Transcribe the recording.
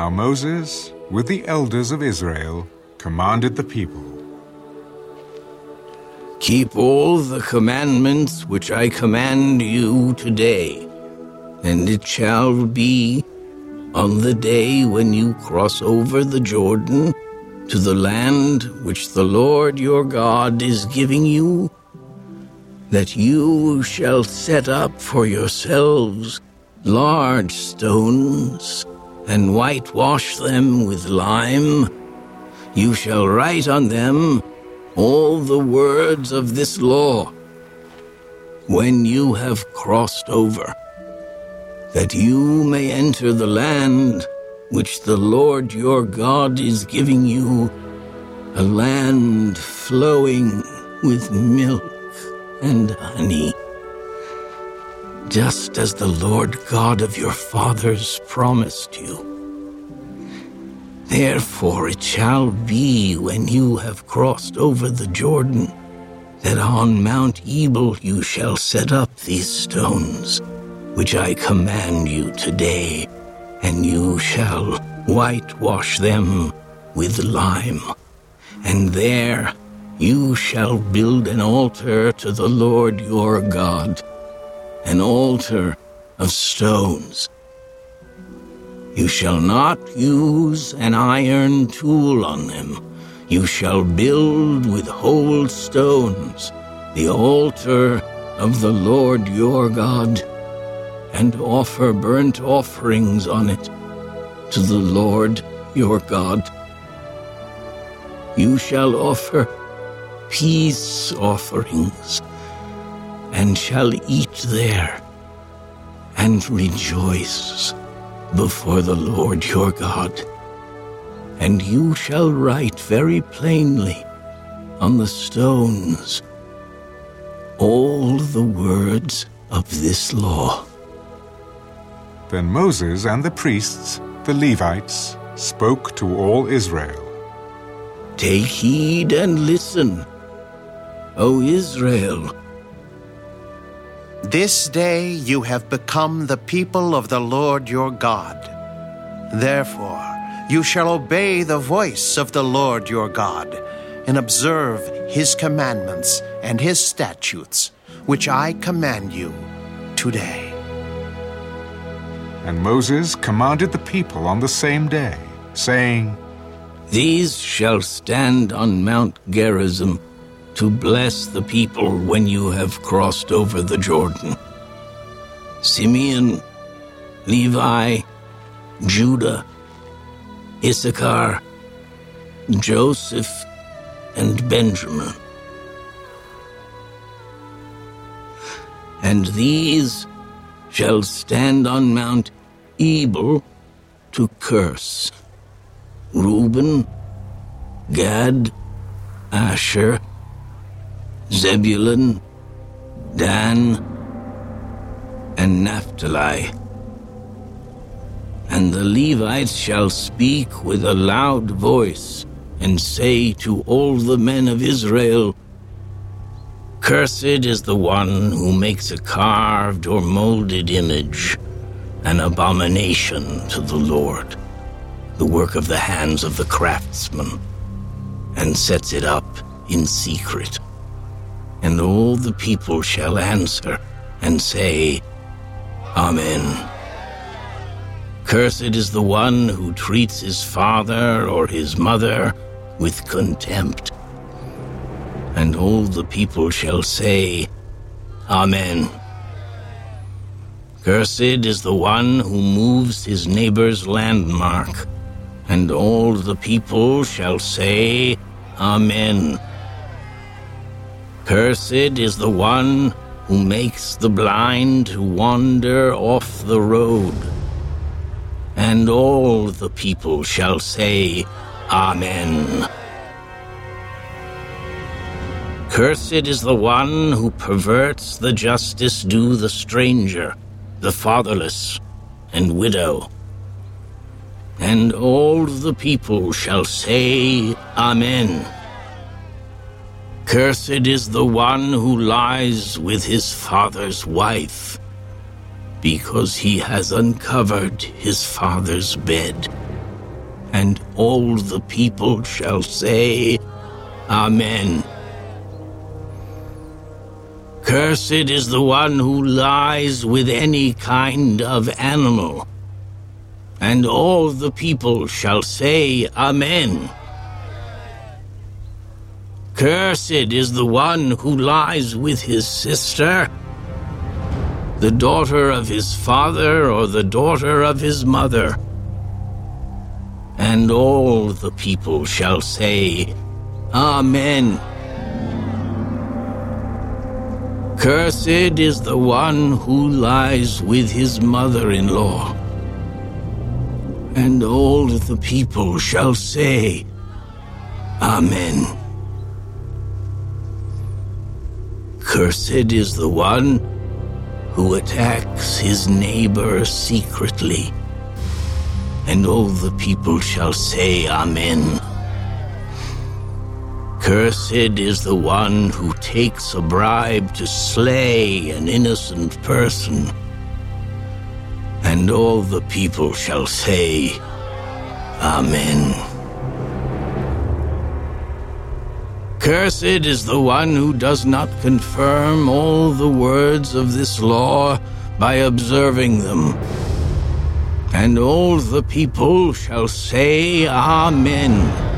Now Moses, with the elders of Israel, commanded the people. Keep all the commandments which I command you today, and it shall be on the day when you cross over the Jordan to the land which the Lord your God is giving you, that you shall set up for yourselves large stones and whitewash them with lime. You shall write on them all the words of this law when you have crossed over, that you may enter the land which the Lord your God is giving you, a land flowing with milk and honey, just as the Lord God of your fathers promised you. Therefore it shall be when you have crossed over the Jordan that on Mount Ebal you shall set up these stones, which I command you today, and you shall whitewash them with lime. And there you shall build an altar to the Lord your God, an altar of stones you shall not use an iron tool on them. You shall build with whole stones the altar of the Lord your God, and offer burnt offerings on it to the Lord your God. You shall offer peace offerings, and shall eat there, and rejoice before the Lord your God. And you shall write very plainly on the stones all the words of this law. Then Moses and the priests, the Levites, spoke to all Israel. Take heed and listen, O Israel this day you have become the people of the Lord your God. Therefore, you shall obey the voice of the Lord your God, and observe his commandments and his statutes, which I command you today. And Moses commanded the people on the same day, saying, These shall stand on Mount Gerizim to bless the people when you have crossed over the Jordan. Simeon, Levi, Judah, Issachar, Joseph, and Benjamin. And these shall stand on Mount Ebal to curse. Reuben, Gad, Asher, Zebulun, Dan, and Naphtali. And the Levites shall speak with a loud voice and say to all the men of Israel, Cursed is the one who makes a carved or molded image, an abomination to the Lord, the work of the hands of the craftsman, and sets it up in secret. And all the people shall answer and say, Amen. Cursed is the one who treats his father or his mother with contempt. And all the people shall say, Amen. Cursed is the one who moves his neighbor's landmark. And all the people shall say, Amen. Cursed is the one who makes the blind to wander off the road. And all the people shall say, Amen. Cursed is the one who perverts the justice due the stranger, the fatherless, and widow. And all the people shall say, Amen. Cursed is the one who lies with his father's wife, because he has uncovered his father's bed. And all the people shall say, Amen. Cursed is the one who lies with any kind of animal. And all the people shall say, Amen. Cursed is the one who lies with his sister, the daughter of his father or the daughter of his mother. And all the people shall say, Amen. Cursed is the one who lies with his mother in law. And all the people shall say, Amen. Cursed is the one who attacks his neighbor secretly. And all the people shall say, Amen. Cursed is the one who takes a bribe to slay an innocent person. And all the people shall say, Amen. Cursed is the one who does not confirm all the words of this law by observing them. And all the people shall say, Amen.